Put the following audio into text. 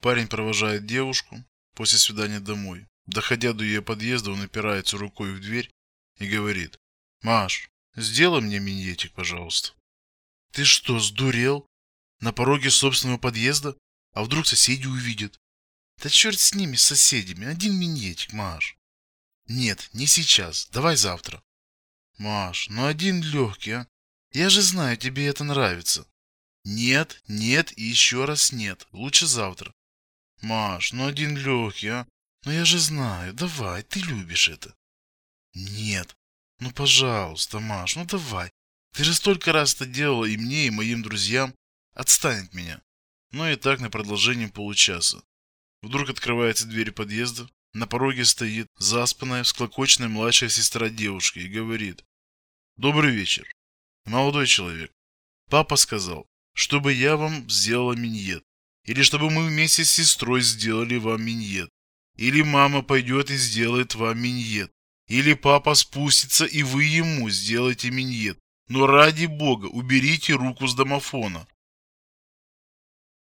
Парень провожает девушку после свидания домой. Доходя до ее подъезда, он опирается рукой в дверь и говорит. «Маш, сделай мне миньетик, пожалуйста». «Ты что, сдурел? На пороге собственного подъезда? А вдруг соседи увидят?» «Да черт с ними, с соседями. Один миньетик, Маш». «Нет, не сейчас. Давай завтра». «Маш, ну один легкий, а? Я же знаю, тебе это нравится». «Нет, нет и еще раз нет. Лучше завтра». «Маш, ну один легкий, а? Ну я же знаю. Давай, ты любишь это». «Нет. Ну, пожалуйста, Маш, ну давай. Ты же столько раз это делала и мне, и моим друзьям. Отстань от меня». Ну и так на продолжение получаса. Вдруг открывается дверь подъезда. На пороге стоит заспанная, всклокоченная младшая сестра девушки и говорит. «Добрый вечер. Молодой человек. Папа сказал, чтобы я вам сделала миньет. Или чтобы мы вместе с сестрой сделали вам миньет. Или мама пойдет и сделает вам миньет. Или папа спустится и вы ему сделаете миньет. Но ради бога, уберите руку с домофона.